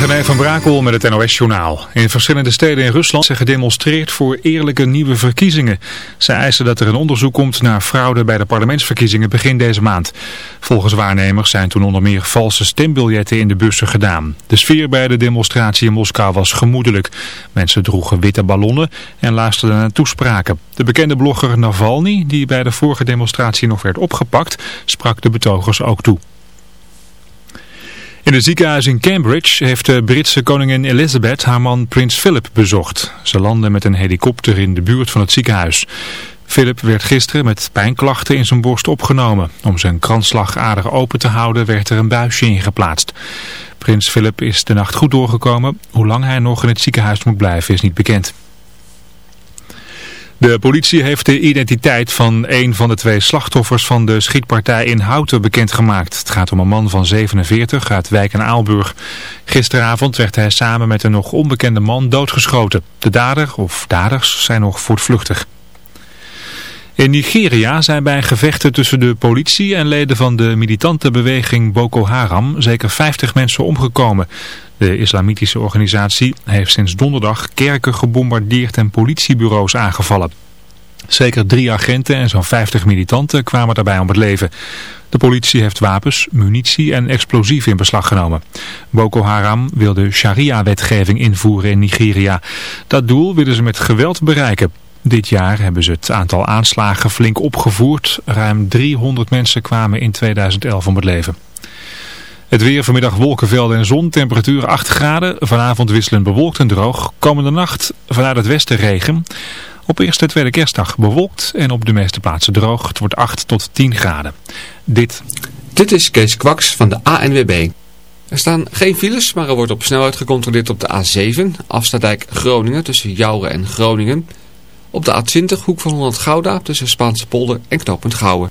René van Brakel met het NOS-journaal. In verschillende steden in Rusland zijn gedemonstreerd voor eerlijke nieuwe verkiezingen. Zij eisen dat er een onderzoek komt naar fraude bij de parlementsverkiezingen begin deze maand. Volgens waarnemers zijn toen onder meer valse stembiljetten in de bussen gedaan. De sfeer bij de demonstratie in Moskou was gemoedelijk. Mensen droegen witte ballonnen en luisterden naar toespraken. De bekende blogger Navalny, die bij de vorige demonstratie nog werd opgepakt, sprak de betogers ook toe. In het ziekenhuis in Cambridge heeft de Britse koningin Elizabeth haar man prins Philip bezocht. Ze landde met een helikopter in de buurt van het ziekenhuis. Philip werd gisteren met pijnklachten in zijn borst opgenomen. Om zijn kransslagader open te houden werd er een buisje in geplaatst. Prins Philip is de nacht goed doorgekomen. Hoe lang hij nog in het ziekenhuis moet blijven is niet bekend. De politie heeft de identiteit van een van de twee slachtoffers van de schietpartij in Houten bekendgemaakt. Het gaat om een man van 47 uit Wijk en Aalburg. Gisteravond werd hij samen met een nog onbekende man doodgeschoten. De dader of daders zijn nog voortvluchtig. In Nigeria zijn bij gevechten tussen de politie en leden van de militante beweging Boko Haram zeker 50 mensen omgekomen. De islamitische organisatie heeft sinds donderdag kerken gebombardeerd en politiebureaus aangevallen. Zeker drie agenten en zo'n 50 militanten kwamen daarbij om het leven. De politie heeft wapens, munitie en explosieven in beslag genomen. Boko Haram wil de sharia-wetgeving invoeren in Nigeria. Dat doel willen ze met geweld bereiken. Dit jaar hebben ze het aantal aanslagen flink opgevoerd. Ruim 300 mensen kwamen in 2011 om het leven. Het weer vanmiddag wolkenvelden en zon, temperatuur 8 graden. Vanavond wisselend bewolkt en droog. Komende nacht vanuit het westen regen. Op eerste en tweede kerstdag bewolkt en op de meeste plaatsen droog. Het wordt 8 tot 10 graden. Dit... Dit is Kees Kwaks van de ANWB. Er staan geen files, maar er wordt op snelheid gecontroleerd op de A7, Afstadijk Groningen tussen Jouren en Groningen. Op de A20, hoek van Holland Gouda tussen Spaanse polder en knooppunt Gouwen.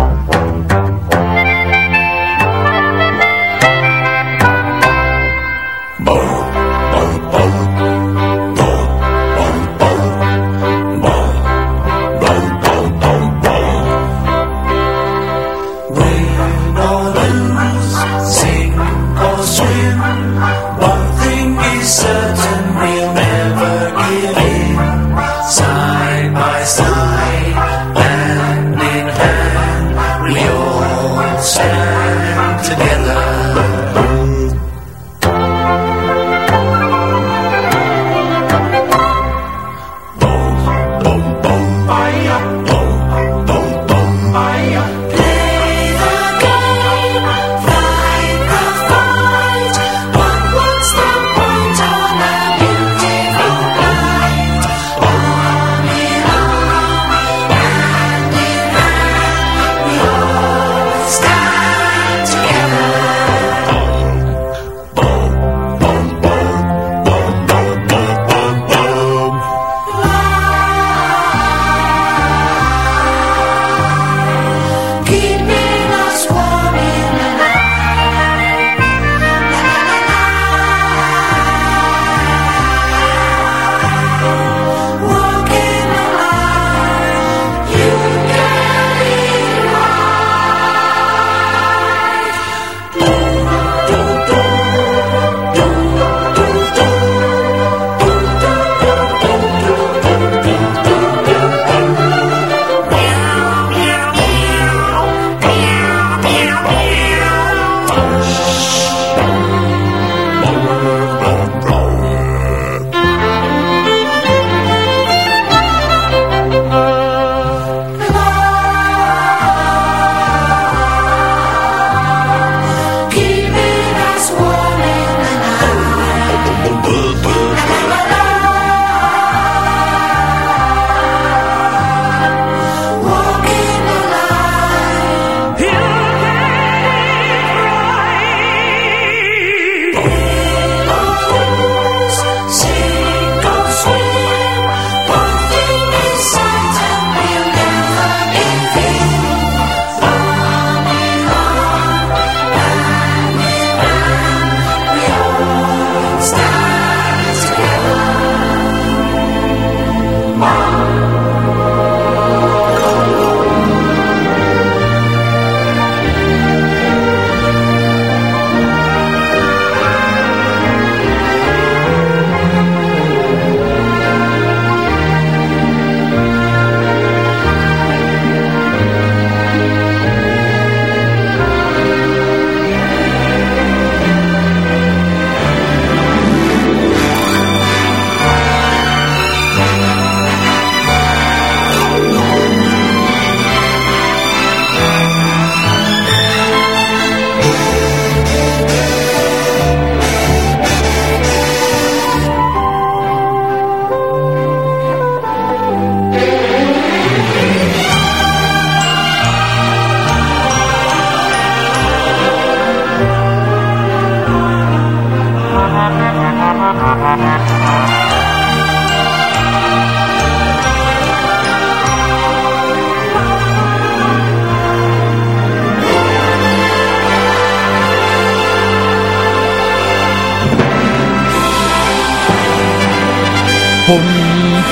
Pom,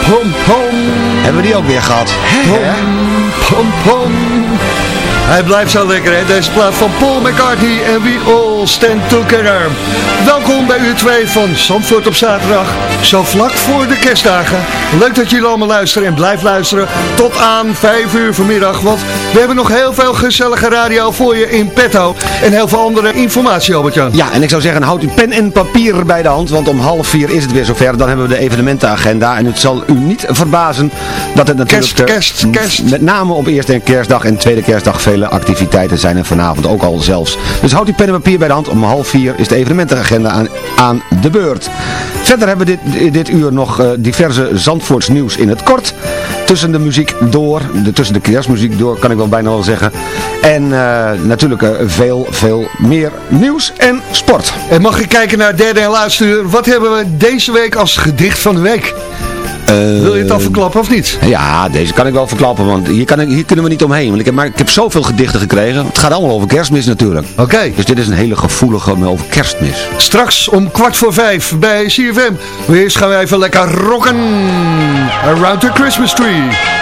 pom, pom. Hebben we die ook weer gehad? Pom, pom, pom. Hij blijft zo lekker, hè? Deze plaat van Paul McCartney en We All Stand Together. Welkom bij uur 2 van Zandvoort op zaterdag. Zo vlak voor de kerstdagen. Leuk dat jullie allemaal luisteren en blijf luisteren tot aan 5 uur vanmiddag. Want we hebben nog heel veel gezellige radio voor je in petto. En heel veel andere informatie, Albert-Jan. Ja, en ik zou zeggen, houd uw pen en papier bij de hand. Want om half vier is het weer zover. Dan hebben we de evenementenagenda. En het zal u niet verbazen dat het natuurlijk... Kerst, kerst, kerst. Met name op eerste en kerstdag en tweede kerstdag veel activiteiten zijn er vanavond ook al zelfs. Dus houd uw pen en papier bij de hand. Om half vier is de evenementenagenda aan, aan de beurt. Verder hebben we dit, dit uur nog uh, diverse Zandvoorts nieuws in het kort. Tussen de muziek door, tussen de kerstmuziek door kan ik wel bijna wel zeggen. En uh, natuurlijk uh, veel, veel meer nieuws en sport. En mag ik kijken naar het derde en laatste uur. Wat hebben we deze week als gedicht van de week? Uh, Wil je het al verklappen of niet? Ja, deze kan ik wel verklappen, want hier, kan ik, hier kunnen we niet omheen. Want ik heb, maar ik heb zoveel gedichten gekregen. Het gaat allemaal over kerstmis natuurlijk. Oké. Okay. Dus dit is een hele gevoelige over kerstmis. Straks om kwart voor vijf bij CFM. Eerst gaan we even lekker rocken. Around the Christmas Tree.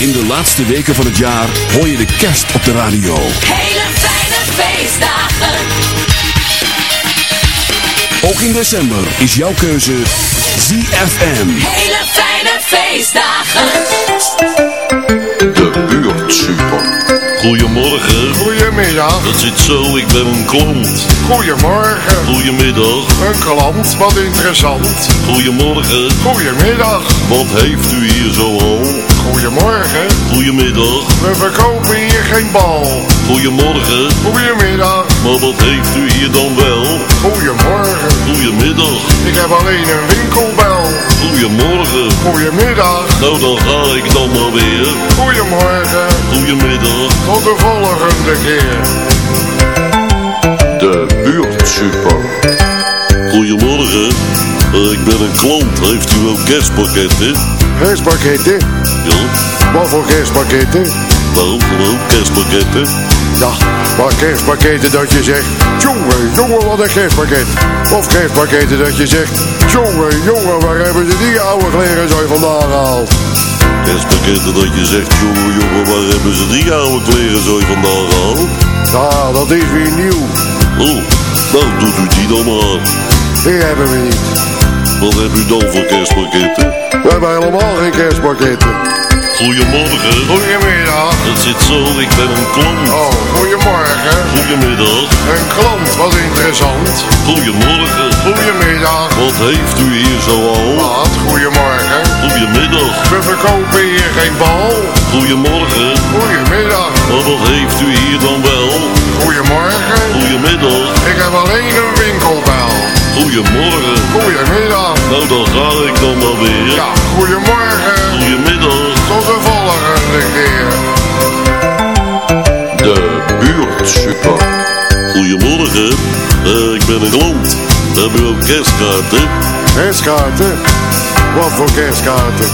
In de laatste weken van het jaar hoor je de kerst op de radio. Hele fijne feestdagen. Ook in december is jouw keuze ZFM. Hele fijne feestdagen. De buurt super. Goedemorgen. Goedemiddag. Dat zit zo, ik ben een klant. Goedemorgen. Goedemiddag. Een klant, wat interessant. Goedemorgen. Goedemiddag. Wat heeft u hier zo al? Goedemorgen. Goedemiddag. We verkopen hier geen bal. Goedemorgen. Goedemiddag. Maar wat heeft u hier dan wel? Goedemorgen. Goedemiddag. Ik heb alleen een winkelbel. Goedemorgen. Goedemiddag. Nou, dan ga ik dan maar weer. Goedemorgen. Goedemiddag. Tot de volgende keer. De buurt super. Goedemorgen. Eh, ik ben een klant. Heeft u wel kerstpakketten? Kerstpakketten? Wat voor kerstpakketten? Nou, gewoon kerstpakketten. Ja, maar kerstpakketten dat je zegt, jongen, jongen, wat een kerstpakket. Of kerstpakketten dat je zegt, jongen, jongen, waar hebben ze die oude kleren zo vandaan gehaald? Kerstpakketten dat je zegt, jongen, jongen, waar hebben ze die oude kleren zo vandaan gehaald? Ja, dat is weer nieuw. Oh, nou doet u die dan maar. Die hebben we niet. Wat heb u dan voor kerstpakketten? We hebben helemaal geen kerstpakketten. Goedemorgen. Goedemiddag. Het zit zo, ik ben een klant. Oh, goedemorgen. Goedemiddag. Een klant, wat interessant. Goedemorgen. Goedemiddag. Wat heeft u hier zo al? Wat, goedemorgen. Goedemiddag. We verkopen hier geen bal. Goedemorgen. Goedemiddag. Maar wat heeft u hier dan wel? Goedemorgen. Goedemiddag. Ik heb alleen een winkelbel. Goedemorgen. Goedemiddag. Nou, dan ga ik dan maar weer. Ja, goedemorgen. Goedemiddag. Tot de volgende keer. De buurt super. Goedemorgen. Eh, ik ben een klant. Hebben u ook kerstkaarten? Kerstkaarten? Wat voor kerstkaarten?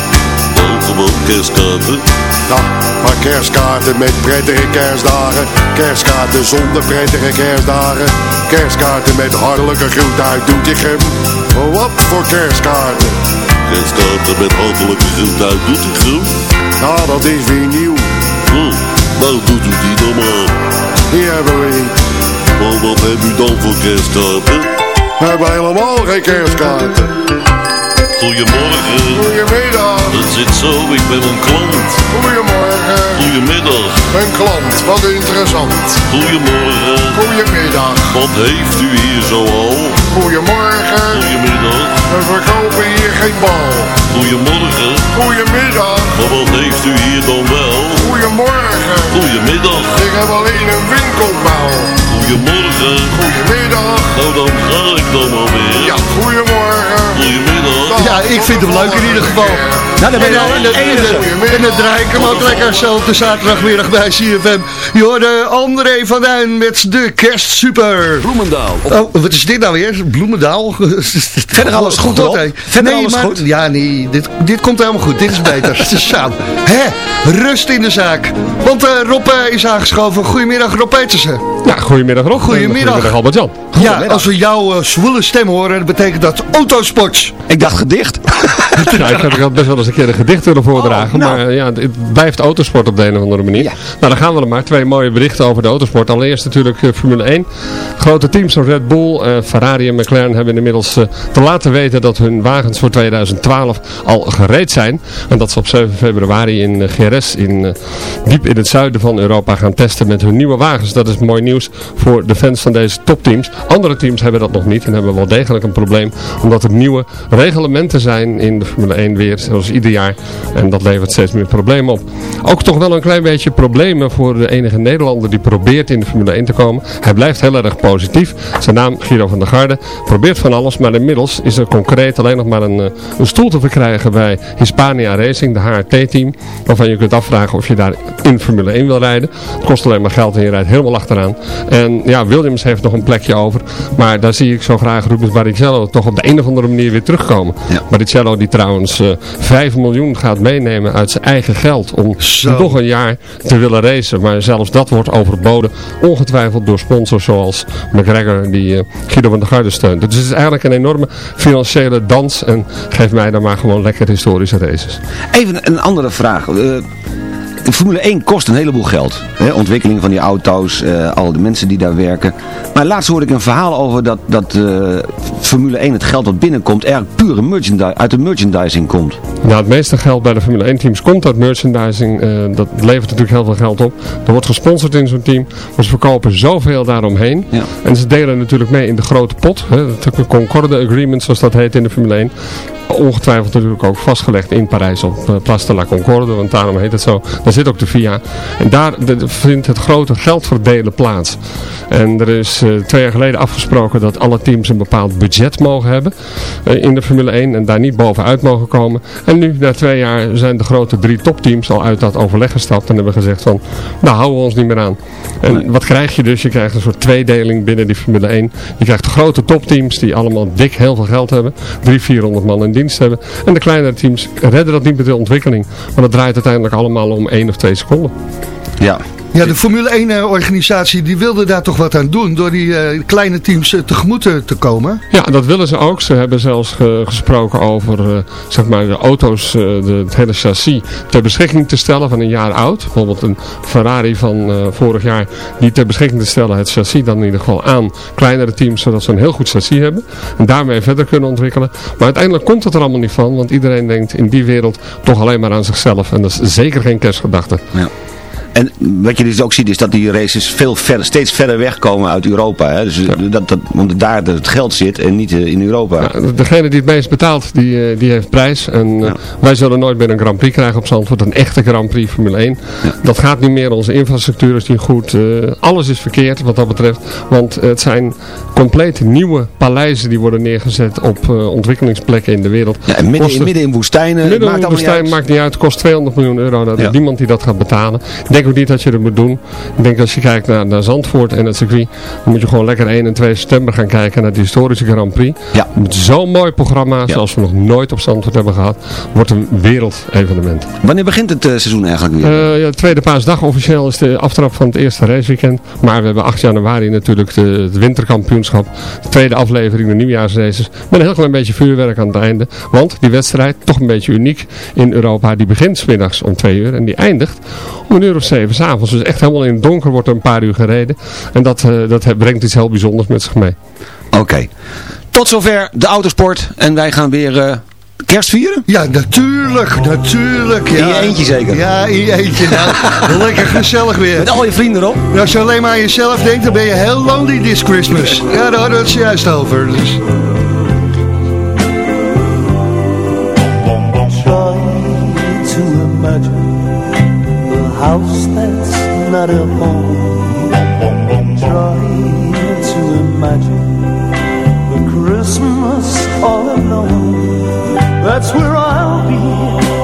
Nou, gewoon kerstkaarten. Nou, maar kerstkaarten met prettige kerstdagen. Kerstkaarten zonder prettige kerstdagen. Kerstkaarten met hartelijke groet uit Doetinchem. Wat voor kerstkaarten? Kerstkaarten met hartelijke groet uit Doetinchem. Nou, dat is weer nieuw. Hm, nou doet u die dan maar. Die hebben we niet. Maar wat heb u dan voor kerstkaarten? We hebben helemaal geen kerstkaarten. Goedemorgen. Goedemiddag. Het zo, ik ben een klant. Goedemorgen. Goedemiddag. Een klant, wat interessant. Goedemorgen. Goedemiddag. Wat heeft u hier zo al? Goedemorgen. Goedemiddag. We verkopen hier geen bal. Goedemorgen. Goedemiddag. Maar wat heeft u hier dan wel? Goedemorgen. Goedemiddag. Ik heb alleen een winkelbouw. Goedemorgen. Goedemiddag. Nou, dan ga ik dan alweer. Ja, goedemorgen. Goedemiddag. Ja, ik vind hem leuk in ieder geval. Nou, dan ben je En, dan draai ik hem ook lekker zo op de zaterdagmiddag bij CFM. Je hoorde André van Duin met de kerstsuper. Bloemendaal. Oh, wat is dit nou weer? Bloemendaal? Verder alles goed, dat, hè? Verder nee, alles maar, goed? Ja, nee, dit, dit komt helemaal goed. Dit is beter. Het is. Hè? Rust in de zaak. Want eh, Rob eh, is aangeschoven. Goedemiddag Rob Petersen. Ja, goedemiddag Rob. Goedemiddag. Goedemiddag Albert-Jan. Ja, als we jouw uh, zwoele stem horen, dat betekent dat autosport. Ik dacht gedicht. Ja, ik had best wel eens een keer een gedicht willen voordragen. Oh, nou. Maar ja, het blijft autosport op de een of andere manier. Ja. Nou, dan gaan we er maar. Twee mooie berichten over de autosport. Allereerst natuurlijk eh, Formule 1. Grote teams zoals Red Bull, eh, Ferrari en McLaren hebben inmiddels eh, te laten weten dat hun wagens voor 2012 al gereed zijn. En dat ze op 7 februari in GRS, in, diep in het zuiden van Europa, gaan testen met hun nieuwe wagens. Dat is mooi nieuws voor de fans van deze topteams. Andere teams hebben dat nog niet en hebben wel degelijk een probleem. Omdat er nieuwe reglementen zijn in de Formule 1 weer, zoals ieder jaar. En dat levert steeds meer problemen op. Ook toch wel een klein beetje problemen voor de enige Nederlander die probeert in de Formule 1 te komen. Hij blijft heel erg positief. Zijn naam Giro van der Garde. Probeert van alles, maar inmiddels is er concreet alleen nog maar een, eh, een stoel te verkrijgen bij Hispania Racing, de HRT-team. Waarvan je kunt afvragen of je daar in Formule 1 wil rijden. Het kost alleen maar geld en je rijdt helemaal achteraan. En ja, Williams heeft nog een plekje over. Maar daar zie ik zo graag Rubens Barrichello toch op de een of andere manier weer terugkomen. Ja. Barrichello die trouwens eh 5 miljoen gaat meenemen uit zijn eigen geld om Zo. nog een jaar te willen racen. Maar zelfs dat wordt overboden. Ongetwijfeld door sponsors zoals McGregor die eh, Guido van der Garde steunt. Dus het is eigenlijk een enorme financiële dans. En geef mij dan maar gewoon lekker historische races. Even een andere vraag. Eh, Formule 1 kost een heleboel geld. Hè? Ontwikkeling van die auto's, eh, al de mensen die daar werken. Maar laatst hoorde ik een verhaal over dat, dat eh, Formule 1 het geld dat binnenkomt eigenlijk pure merchandise, uit de merchandising komt. Nou, het meeste geld bij de Formule 1 teams komt uit merchandising. Eh, dat levert natuurlijk heel veel geld op. Er wordt gesponsord in zo'n team. Maar ze verkopen zoveel daaromheen. Ja. En ze delen natuurlijk mee in de grote pot. Hè, het Concorde Agreement zoals dat heet in de Formule 1. Ongetwijfeld natuurlijk ook vastgelegd in Parijs op uh, Place de la Concorde. Want daarom heet het zo. Daar zit ook de FIA. En daar vindt het grote geldverdelen plaats. En er is eh, twee jaar geleden afgesproken dat alle teams een bepaald budget mogen hebben eh, in de Formule 1 en daar niet bovenuit mogen komen. En nu, na twee jaar, zijn de grote drie topteams al uit dat overleg gestapt en hebben gezegd van, nou houden we ons niet meer aan. En wat krijg je dus? Je krijgt een soort tweedeling binnen die Formule 1. Je krijgt grote topteams die allemaal dik heel veel geld hebben, 300, 400 man in dienst hebben. En de kleinere teams redden dat niet met de ontwikkeling, want het draait uiteindelijk allemaal om één of twee seconden. Ja. Ja, de Formule 1-organisatie die wilde daar toch wat aan doen door die eh, kleine teams uh, tegemoet te komen. Ja, dat willen ze ook. Ze hebben zelfs gesproken over zeg maar de auto's, de, het hele chassis ter beschikking te stellen van een jaar oud. Bijvoorbeeld een Ferrari van vorig jaar die ter beschikking te stellen het chassis dan in ieder geval aan kleinere teams zodat ze een heel goed chassis hebben. En daarmee verder kunnen ontwikkelen. Maar uiteindelijk komt het er allemaal niet van, want iedereen denkt in die wereld toch alleen maar aan zichzelf. En dat is zeker geen kerstgedachte. Ja. En wat je dus ook ziet is dat die races veel verder, steeds verder wegkomen uit Europa. Hè? Dus dat, dat, omdat daar het geld zit en niet eh, in Europa. Ja, degene die het meest betaalt, die, eh, die heeft prijs. En eh, wij zullen nooit meer een Grand Prix krijgen op Zandvoort. Een echte Grand Prix Formule 1. Dat gaat niet meer. Onze infrastructuur is niet goed. alles is verkeerd wat dat betreft. Want het zijn compleet nieuwe paleizen die worden neergezet op ontwikkelingsplekken in de wereld. Ja, en midden, midden in woestijnen. Midden in woestijn maakt niet uit. Kost 200 miljoen euro. Dat is niemand die dat gaat betalen. Ik denk ook niet dat je dat moet doen. Ik denk als je kijkt naar, naar Zandvoort en het circuit, dan moet je gewoon lekker 1 en 2 september gaan kijken naar de historische Grand Prix. Ja. Met zo'n mooi programma, zoals we nog nooit op Zandvoort hebben gehad, wordt een wereldevenement. Wanneer begint het uh, seizoen eigenlijk weer? Uh, ja, tweede paasdag officieel is de aftrap van het eerste raceweekend. Maar we hebben 8 januari natuurlijk de, het De tweede aflevering, de nieuwjaarsraces. Met een heel klein beetje vuurwerk aan het einde. Want die wedstrijd, toch een beetje uniek in Europa, die begint smiddags om 2 uur en die eindigt om een uur of zeven s'avonds. Dus echt helemaal in het donker wordt er een paar uur gereden. En dat, uh, dat brengt iets heel bijzonders met zich mee. Oké. Tot zover de autosport. En wij gaan weer... Uh kerst vieren? Ja, natuurlijk, natuurlijk. Ja. In je eentje zeker? Ja, in je eentje. Nou, lekker gezellig weer. Met al je vrienden erop? Nou, als je alleen maar aan jezelf denkt, dan ben je heel lonely this Christmas. Ja, daar hadden we het juist over. Dus. house that's not a home. Try to imagine the Christmas all alone. That's where I'll be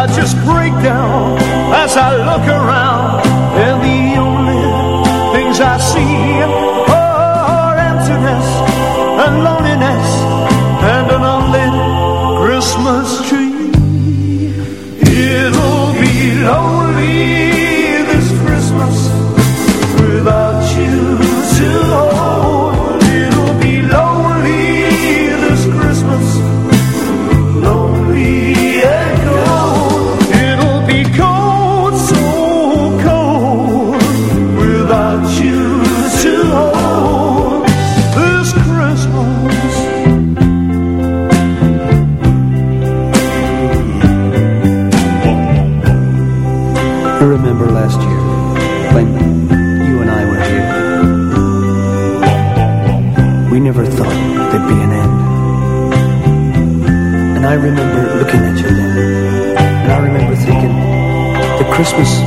I just break down as I look around.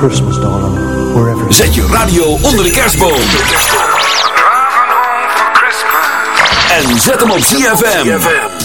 Christmas, darling, wherever. Zet je radio onder de kerstboom. En zet hem op ZFM.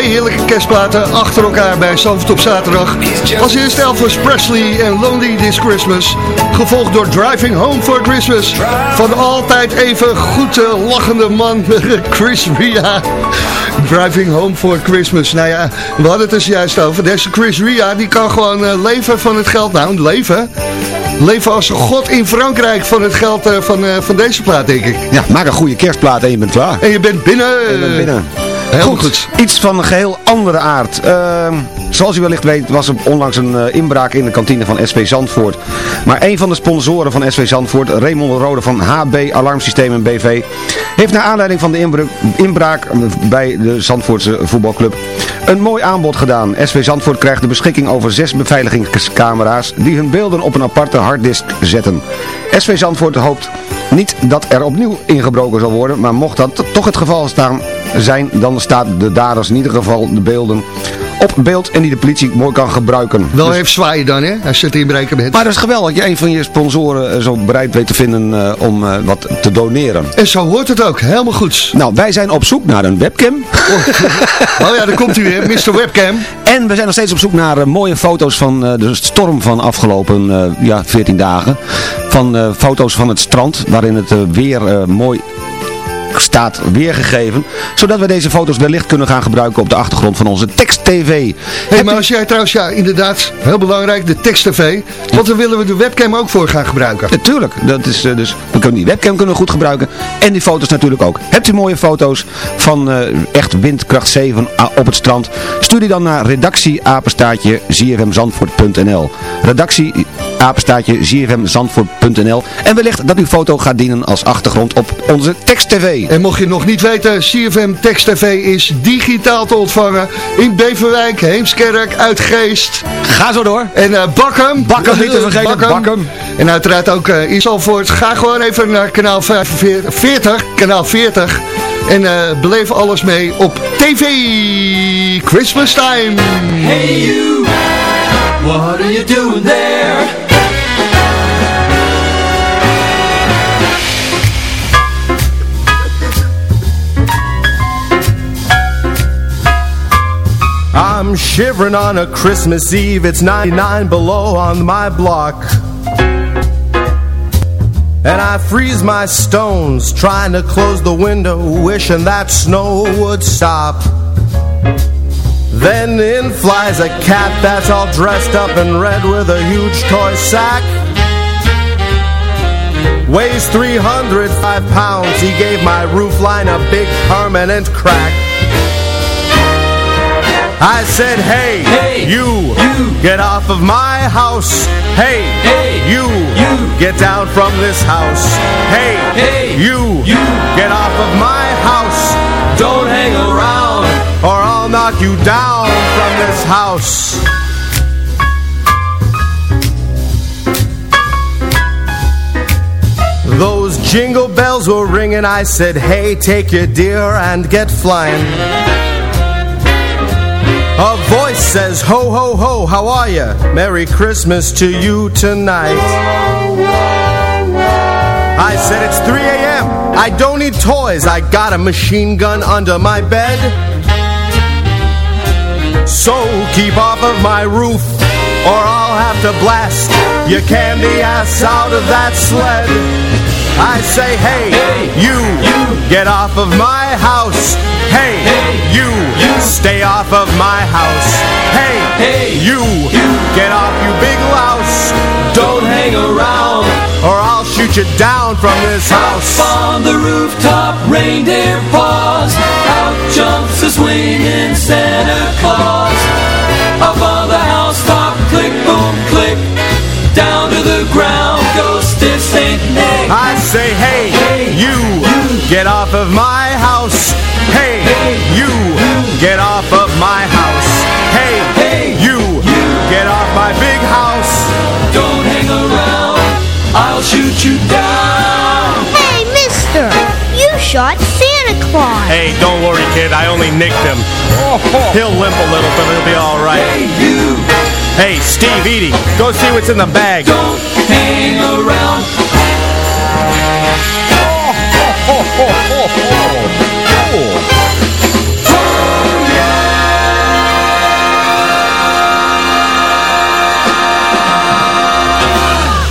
Twee heerlijke kerstplaten achter elkaar bij Zandvoort op zaterdag. Als eerste Elvis Presley en Lonely This Christmas. Gevolgd door Driving Home for Christmas. Van altijd even goed lachende man Chris Ria. Driving Home for Christmas. Nou ja, we hadden het er juist over. Deze Chris Ria die kan gewoon eh, leven van het geld. Nou, leven. Leven als god in Frankrijk van het geld eh, van, eh, van deze plaat, denk ik. Ja, maak een goede kerstplaat en je bent klaar. En je bent binnen. Je bent binnen. Heel goed, goed. iets van een geheel andere aard. Ehm, zoals u wellicht weet was er onlangs een eh, inbraak in de kantine van SV Zandvoort. Maar een van de sponsoren van SV Zandvoort, Raymond Rode van HB Alarmsystemen BV, heeft naar aanleiding van de inbraak bij de Zandvoortse voetbalclub een mooi aanbod gedaan. SV Zandvoort krijgt de beschikking over zes beveiligingscamera's die hun beelden op een aparte harddisk zetten. SV Zandvoort hoopt niet dat er opnieuw ingebroken zal worden, maar mocht dat toch het geval staan zijn, dan staat de daders in ieder geval de beelden op beeld en die de politie mooi kan gebruiken. Wel Dus- even zwaaien dan, hè, als je het inbreken bent. maar dat is geweldig dat je een van je sponsoren eh, zo bereid weet te vinden eh, om eh, wat te doneren. En zo hoort het ook, helemaal goed. Nou, wij zijn op zoek naar een webcam. Oh ja, daar komt u weer, Mr. Webcam. En we zijn nog steeds op zoek naar mooie foto's van de storm van afgelopen ja, 14 dagen. Van foto's van het strand, waarin het weer mooi staat weergegeven. Zodat we deze foto's wellicht kunnen gaan gebruiken op de achtergrond van onze tekst-tv. Hé, maar als jij trouwens, ja, inderdaad, heel belangrijk, de tekst-tv. Want daar willen we de webcam ook voor gaan gebruiken. Natuurlijk, dat is, eh, dus we kunnen die webcam kunnen we goed gebruiken. En die foto's natuurlijk ook. Hebt u mooie foto's van eh, echt windkracht 7 a- op het strand? Stuur die dan naar redactieapenstaatje zfmzandvoort.nl Redactie apenstaatje zfmzandvoort.nl En wellicht dat uw foto gaat dienen als achtergrond op onze tekst-tv. En mocht je nog niet weten, CFM Text TV is digitaal te ontvangen in Beverwijk, Heemskerk, Uitgeest. Ga zo door. En eh Bakkum. Bakkum niet te vergeten, Bakkum. En uiteraard ook eh in Zalvoort. Ga gewoon even naar kanaal 45, 40, kanaal 40. En eh beleef alles mee op TV Christmas Time. Hey you, what are you doing there? I'm shivering on a Christmas Eve. It's 99 below on my block. And I freeze my stones, trying to close the window, wishing that snow would stop. Then in flies a cat that's all dressed up in red with a huge toy sack. Weighs 305 pounds, he gave my roof line a big permanent crack. I said, hey, Hey, you, you. get off of my house. Hey, Hey, you, you. get down from this house. Hey, Hey, you, you. get off of my house, Don't hang around. or I'll knock you down from this house. Those jingle bells were ringing. I said, hey, take your deer and get flying. A voice says, ho, ho, ho, how are you? Merry Christmas to you tonight. I said, it's 3 a.m. I don't need toys. I got a machine gun under my bed. So keep off of my roof, or I'll have to blast your candy ass out of that sled. I say, hey, Hey, you, you. get off of my house. Hey, Hey, you, you. stay off of my house. Hey, Hey, you, you. get off, you big louse, Don't hang around. or I'll shoot you down from this house. Up on the rooftop, reindeer paws. Out jumps a swinging Santa Claus. Up on the housetop, click, boom, click. Down to the ground goes stiff Saint Nick. I say, hey, Hey, you, you. get off of my house. Hey, Hey, you, get off of my house. Hey, Hey, you, you. get off my big house. Don't hang around, I'll shoot you down. Hey, mister, you shot Santa Claus. Hey, don't worry, kid. I only nicked him. Oh. He'll limp a little, but he'll be all right. Hey, you, Hey, Steve Eady, go see what's in the bag. don't hang around. Oh, oh, oh, oh. oh.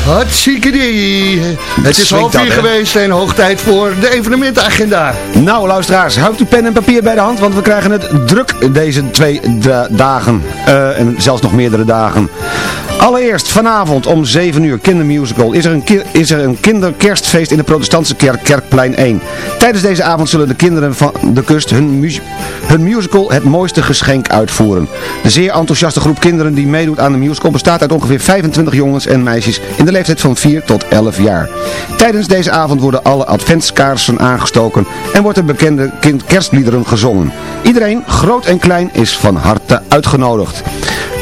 Hartstikke. Het is half vier geweest en hoog tijd voor de evenementenagenda. Nou luisteraars, houdt uw pen en papier bij de hand, want we krijgen het druk deze twee da- dagen. Eh, en zelfs nog meerdere dagen. Allereerst vanavond om 7 uur kindermusical is er een, ki- is er een kinderkerstfeest in de protestantse kerk Kerkplein 1. Tijdens deze avond zullen de kinderen van de kust hun, mu- hun musical Het Mooiste Geschenk uitvoeren. De zeer enthousiaste groep kinderen die meedoet aan de musical bestaat uit ongeveer 25 jongens en meisjes in de leeftijd van 4 tot 11 jaar. Tijdens deze avond worden alle adventskaarsen aangestoken en wordt er bekende kind kerstliederen gezongen. Iedereen, groot en klein, is van harte uitgenodigd.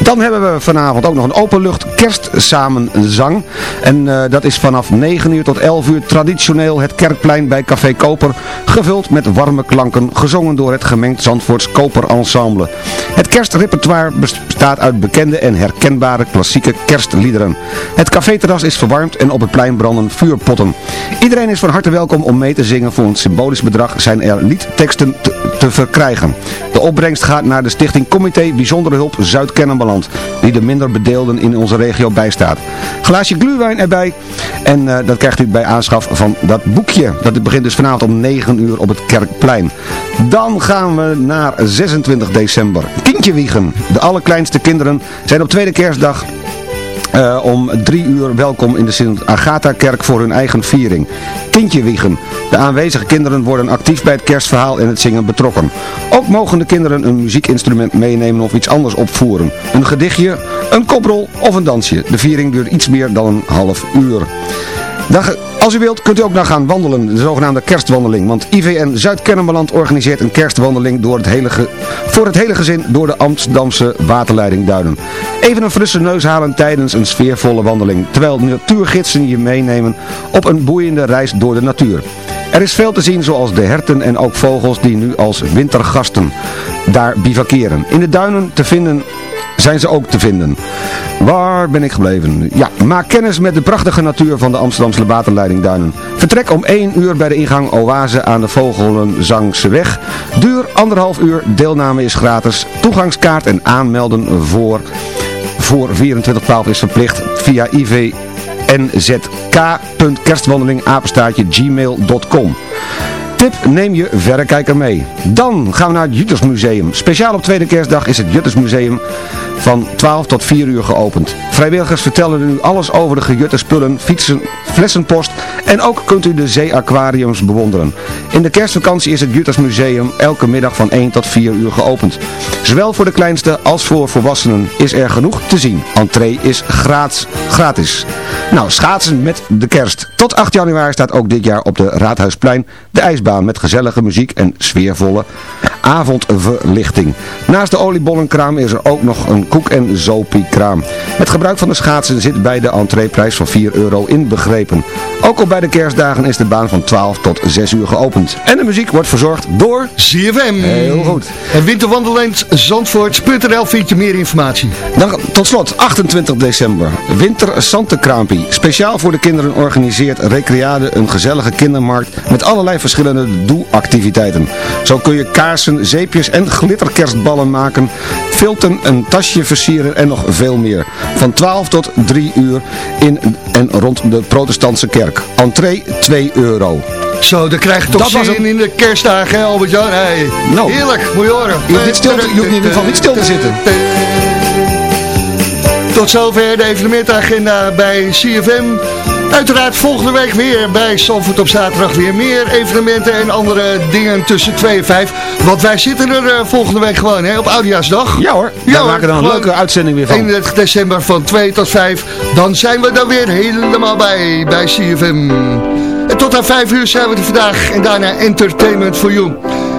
Dan hebben we vanavond ook nog een openlucht kerstsamenzang. En eh, dat is vanaf 9 uur tot 11 uur traditioneel het Kerkplein bij Café Koper. Gevuld met warme klanken, gezongen door het gemengd Zandvoorts Koper Ensemble. Het kerstrepertoire bestaat uit bekende en herkenbare klassieke kerstliederen. Het caféterras is verwarmd en op het plein branden vuurpotten. Iedereen is van harte welkom om mee te zingen. Voor een symbolisch bedrag zijn er liedteksten te, te verkrijgen. De opbrengst gaat naar de stichting Comité Bijzondere Hulp Zuid-Kennemerland, die de minder bedeelden in onze regio bijstaat. Glaasje gluwijn erbij en eh, dat krijgt u bij aanschaf van dat boekje. Dat begint dus vanavond om 9 uur op het Kerkplein. Dan gaan we naar 26 december. Kindje wiegen. De allerkleinste kinderen zijn op tweede kerstdag uh, om drie uur welkom in de Sint-Agatha-kerk voor hun eigen viering. Kindje wiegen. De aanwezige kinderen worden actief bij het kerstverhaal en het zingen betrokken. Ook mogen de kinderen een muziekinstrument meenemen of iets anders opvoeren. Een gedichtje, een koprol of een dansje. De viering duurt iets meer dan een half uur. Dag, als u wilt kunt u ook nog gaan wandelen, de zogenaamde kerstwandeling. Want IVN Zuid-Kennemerland organiseert een kerstwandeling door het hele voor het hele gezin door de Amsterdamse waterleiding Duinen. Even een frisse neus halen tijdens een sfeervolle wandeling. Terwijl natuurgidsen je meenemen op een boeiende reis door de natuur. Er is veel te zien zoals de herten en ook vogels die nu als wintergasten daar bivakeren. In de duinen te vinden zijn ze ook te vinden. Waar ben ik gebleven? Ja, maak kennis met de prachtige natuur van de Amsterdamse waterleiding Duinen. Vertrek om 1 uur bij de ingang Oase aan de Vogelenzangse. Duur anderhalf uur, deelname is gratis. Toegangskaart en aanmelden voor, voor 2412 is verplicht via IV nzk.kerstwandelingapenstaatje Tip, neem je verrekijker mee. Dan gaan we naar het Juttersmuseum. Speciaal op tweede kerstdag is het Juttersmuseum van 12 tot 4 uur geopend. Vrijwilligers vertellen u alles over de gejutte spullen, fietsen, flessenpost en ook kunt u de zeeaquariums bewonderen. In de kerstvakantie is het Juttersmuseum elke middag van 1 tot 4 uur geopend. Zowel voor de kleinste als voor volwassenen is er genoeg te zien. Entree is gratis. Nou, schaatsen met de kerst. Tot 8 januari staat ook dit jaar op de Raadhuisplein de ijsbaan met gezellige muziek en sfeervolle avondverlichting. Naast de oliebollenkraam is er ook nog een koek- en zopiekraam. Het gebruik van de schaatsen zit bij de entreeprijs van 4 euro inbegrepen. Ook al bij de kerstdagen is de baan van 12 tot 6 uur geopend. En de muziek wordt verzorgd door CFM. Heel goed. En winterwandelend Zandvoort.nl vind je meer informatie. Dan tot slot 28 december. Winter Santekraampie. Speciaal voor de kinderen organiseert Recreade een gezellige kindermarkt met allerlei verschillende doelactiviteiten. Zo kun je kaarsen, zeepjes en glitterkerstballen maken, filten, een tasje versieren en nog veel meer. Van 12 tot 3 uur in en rond de protestantse kerk. Entree 2 euro. Zo, dan krijg je toch Dat zin in de kerstdagen, Albert-Jan? Hey. Nou. Heerlijk, moet je horen. Je hoeft, niet stil te, in ieder geval niet stil te zitten. Tot zover de evenementagenda bij CFM. Uiteraard volgende week weer bij Salford op zaterdag weer meer evenementen en andere dingen tussen 2 en 5. Want wij zitten er eh, volgende week gewoon hè, op Oudjaarsdag. Ja hoor, we maken er een leuke uitzending weer van. 31 december van 2 tot 5. Dan zijn we er weer helemaal bij, bij CFM. En tot aan 5 uur zijn we er vandaag en daarna Entertainment for You.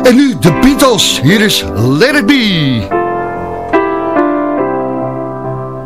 En nu de Beatles. Hier is Let It Be.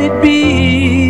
it be.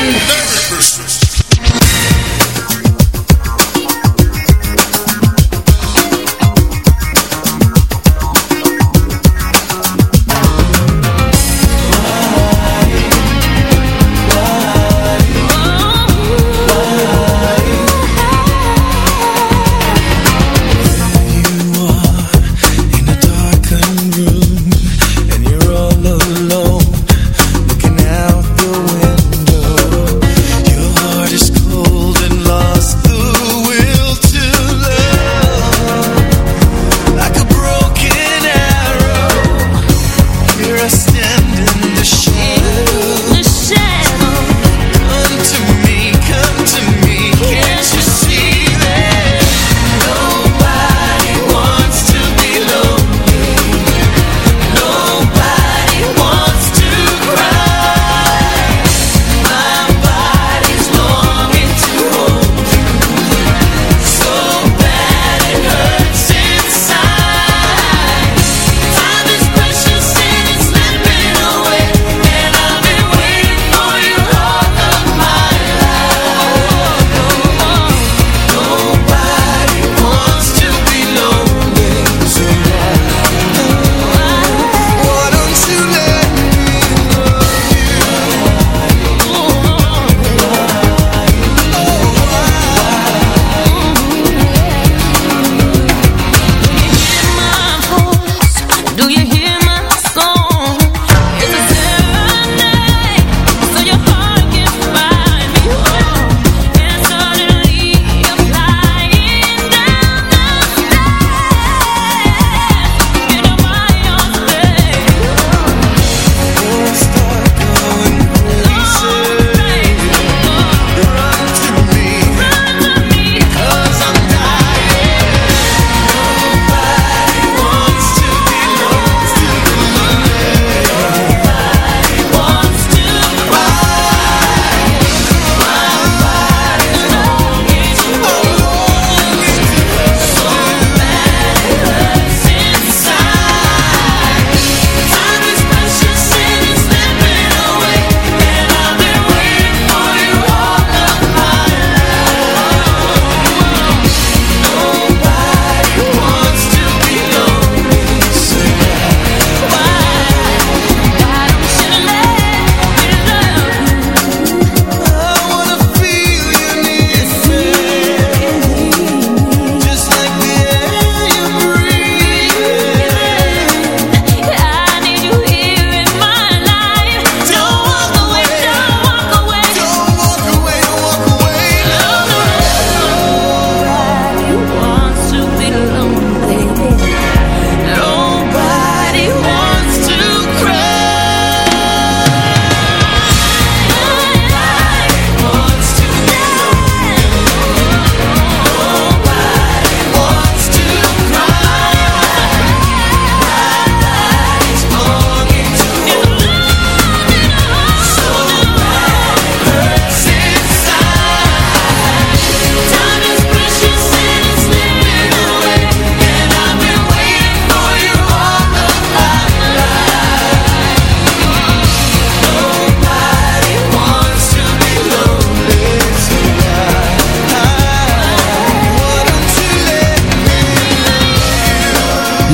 30%.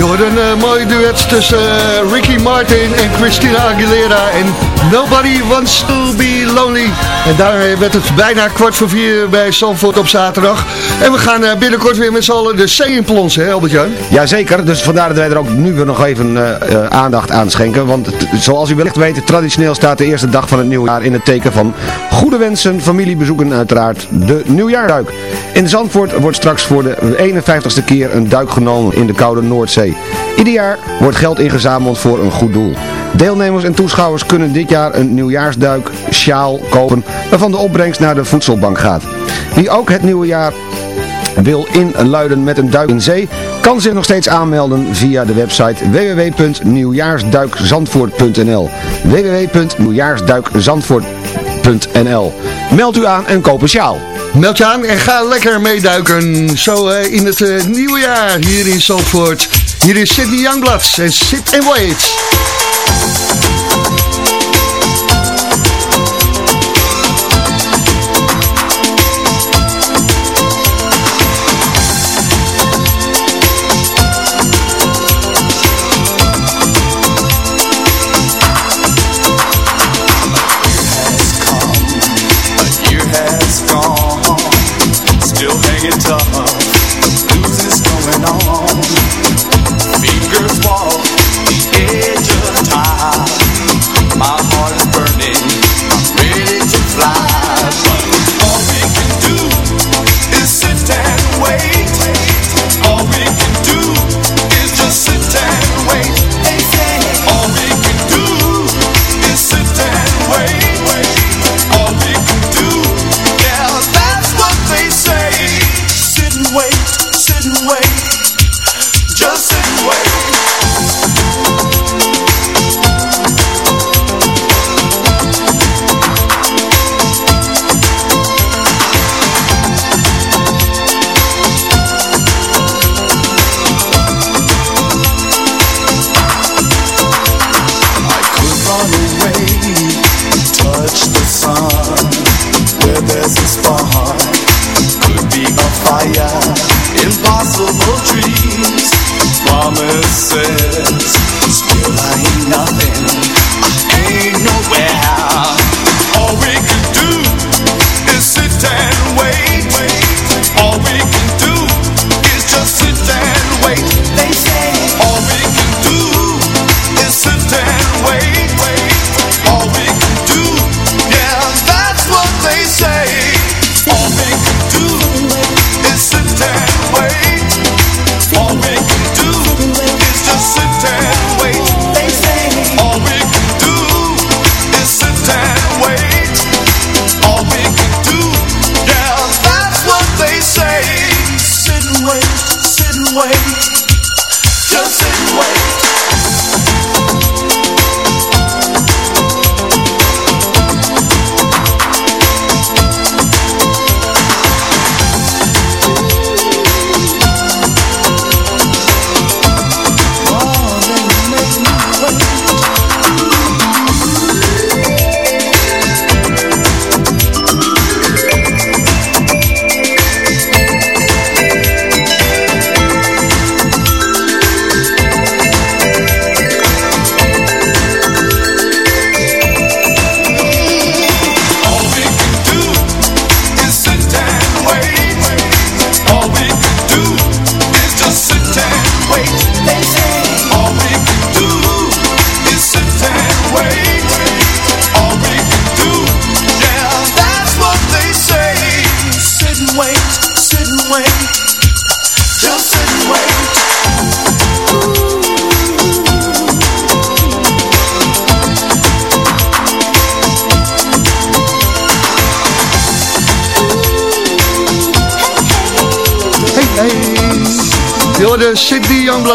Hoorde een uh, mooie duet tussen uh, Ricky Martin en Christina Aguilera en Nobody Wants to Be Lonely. En daar werd het bijna kwart voor vier bij Zandvoort op zaterdag. En we gaan uh, binnenkort weer met z'n allen de zee in plonsen, hè Albert-Jan? Jazeker, dus vandaar dat wij er ook nu weer nog even aandacht aan schenken. Want zoals u wellicht weet, traditioneel staat de eerste dag van het nieuwjaar in het teken van goede wensen, familiebezoeken en uiteraard de nieuwjaarduik. In Zandvoort wordt straks voor de 51ste keer een duik genomen in de koude Noordzee. Ieder jaar wordt geld ingezameld voor een goed doel. Deelnemers en toeschouwers kunnen dit jaar een nieuwjaarsduik sjaal kopen waarvan de opbrengst naar de voedselbank gaat. Wie ook het nieuwe jaar wil inluiden met een duik in zee, kan zich nog steeds aanmelden via de website www.nieuwjaarsduikzandvoort.nl www.nieuwjaarsduikzandvoort.nl Meld u aan en koop een sjaal. Meld je aan en ga lekker meeduiken. Zo uh, in het uh, nieuwe jaar hier in Zandvoort. Hier is Sydney Youngblood en Sit and Wait.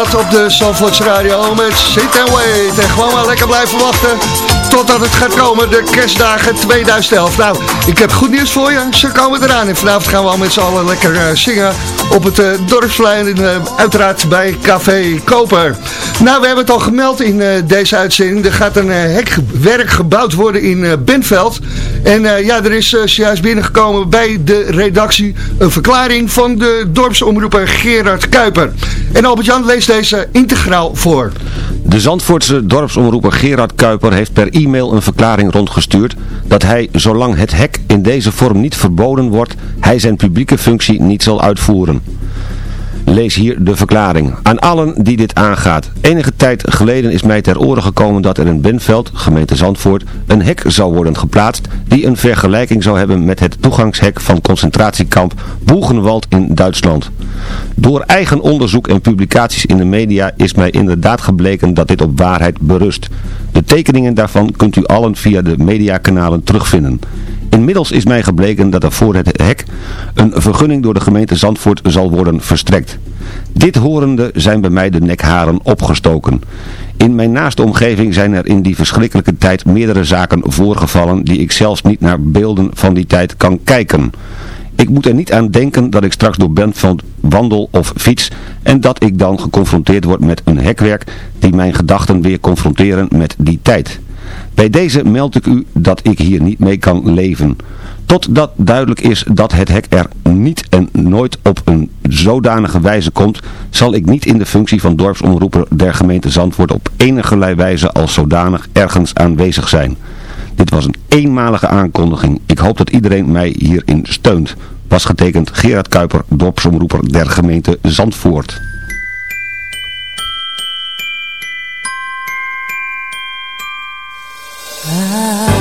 Op de Zandvoorts Radio met Sit and Wait. En gewoon maar lekker blijven wachten totdat het gaat komen, de kerstdagen 2011. Nou, Ik heb goed nieuws voor je. Ze komen eraan. En vanavond gaan we al met z'n allen lekker uh, zingen op het uh, dorpsplein. Uh, uiteraard bij Café Koper. Nou, we hebben het al gemeld in deze uitzending. Er gaat een hekwerk gebouwd worden in Benveld. En ja, er is juist binnengekomen bij de redactie een verklaring van de dorpsomroeper Gerard Kuiper. En Albert-Jan leest deze integraal voor. De Zandvoortse dorpsomroeper Gerard Kuiper heeft per e-mail een verklaring rondgestuurd dat hij, zolang het hek in deze vorm niet verboden wordt, hij zijn publieke functie niet zal uitvoeren. Lees hier de verklaring. Aan allen die dit aangaat. Enige tijd geleden is mij ter oren gekomen dat er in Benveld, gemeente Zandvoort, een hek zou worden geplaatst die een vergelijking zou hebben met het toegangshek van concentratiekamp Boegenwald in Duitsland. Door eigen onderzoek en publicaties in de media is mij inderdaad gebleken dat dit op waarheid berust. De tekeningen daarvan kunt u allen via de mediakanalen terugvinden. Inmiddels is mij gebleken dat er voor het hek een vergunning door de gemeente Zandvoort zal worden verstrekt. Dit horende zijn bij mij de nekharen opgestoken. In mijn naaste omgeving zijn er in die verschrikkelijke tijd meerdere zaken voorgevallen die ik zelfs niet naar beelden van die tijd kan kijken. Ik moet er niet aan denken dat ik straks door Bentveld wandel of fiets en dat ik dan geconfronteerd word met een hekwerk die mijn gedachten weer confronteren met die tijd. Bij deze meld ik u dat ik hier niet mee kan leven. Totdat duidelijk is dat het hek er niet en nooit op een zodanige wijze komt, zal ik niet in de functie van dorpsomroeper der gemeente Zandvoort op enige wijze als zodanig ergens aanwezig zijn. Dit was een eenmalige aankondiging. Ik hoop dat iedereen mij hierin steunt. Was getekend Gerard Kuiper, dorpsomroeper der gemeente Zandvoort. Ah.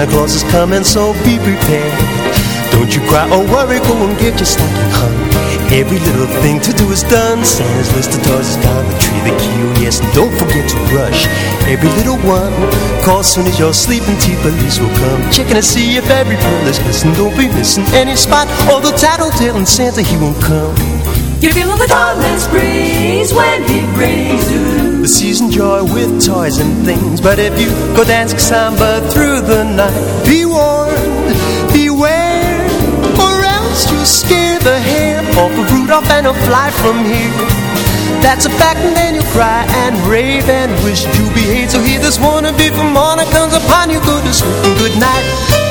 Santa Claus is coming, so be prepared. Don't you cry or worry, go and get your stocking hung. Every little thing to do is done. Santa's list of toys is down the tree, the key, oh yes, and don't forget to brush every little one. Call soon as you're sleeping, tea police will come. Checking to see if every pearl is missing. Don't be missing any spot, although tattletale and Santa, he won't come. You feel the dawnless breeze when he brings you The season joy with toys and things. But if you go dancing samba through the night, be warned, beware, or else you'll scare the hair off of Rudolph and he'll fly from here. That's a fact, and then you'll cry and rave and wish you behave. So hear this warning before morning comes upon you. Go to sleep and good night.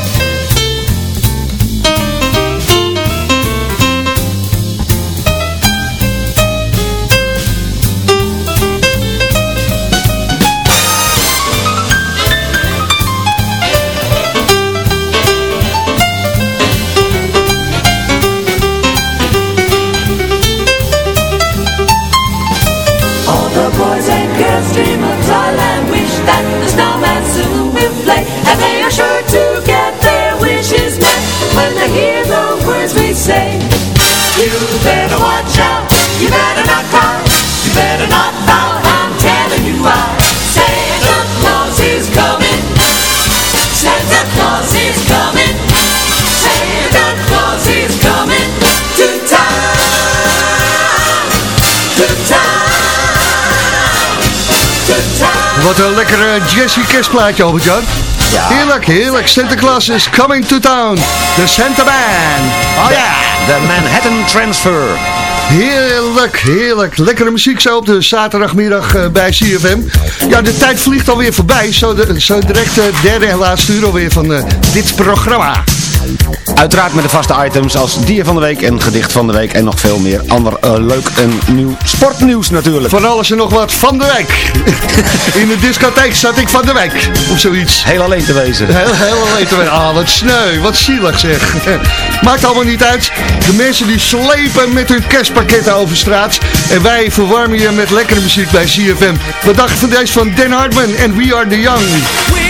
Wat een lekkere Jesse kerstplaatje, Albert-Jan. Heerlijk, heerlijk. Santa Claus is coming to town. The Santa Man. Oh ja. De Manhattan Transfer. Heerlijk, heerlijk. Lekkere muziek zo op de zaterdagmiddag eh, bij CFM. Ja, de tijd vliegt alweer voorbij. Zo, de, zo direct de derde en laatste uur alweer van eh, dit programma. Uiteraard met de vaste items als dier van de week en gedicht van de week en nog veel meer ander eh, leuk en nieuw sportnieuws natuurlijk. Van alles en nog wat van de week. In de discotheek zat ik van de week. Of zoiets. Heel alleen te wezen. Heel, heel alleen te wezen. Ah, wat sneu. Wat zielig zeg. Maakt allemaal niet uit. De mensen die slepen met hun kerstpakketten over straat. En wij verwarmen je met lekkere muziek bij CFM. Wat dacht je van deze van Dan Hartman en We Are The Young.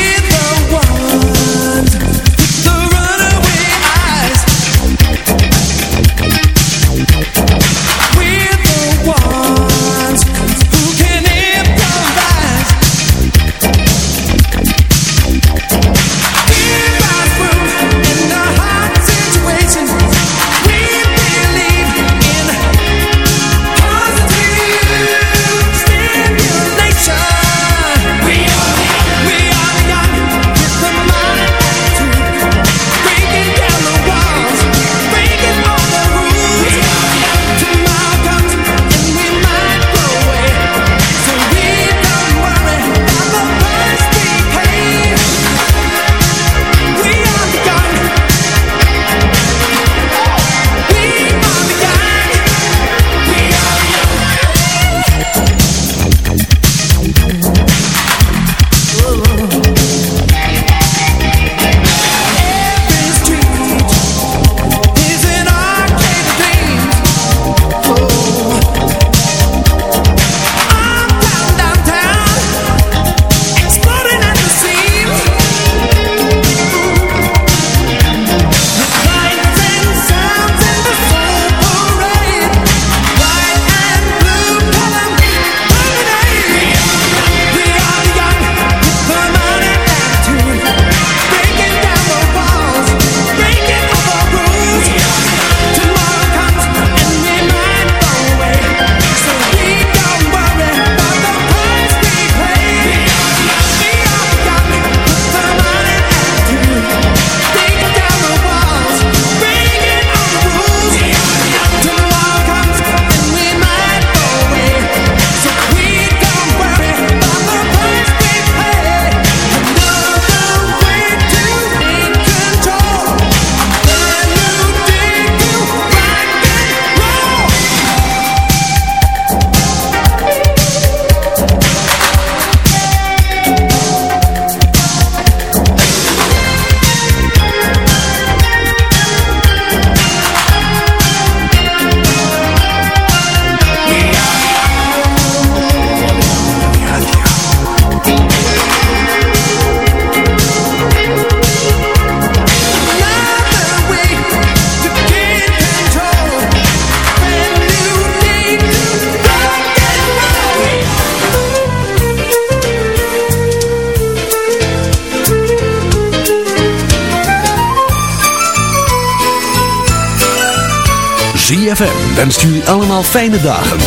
Fijne dagen.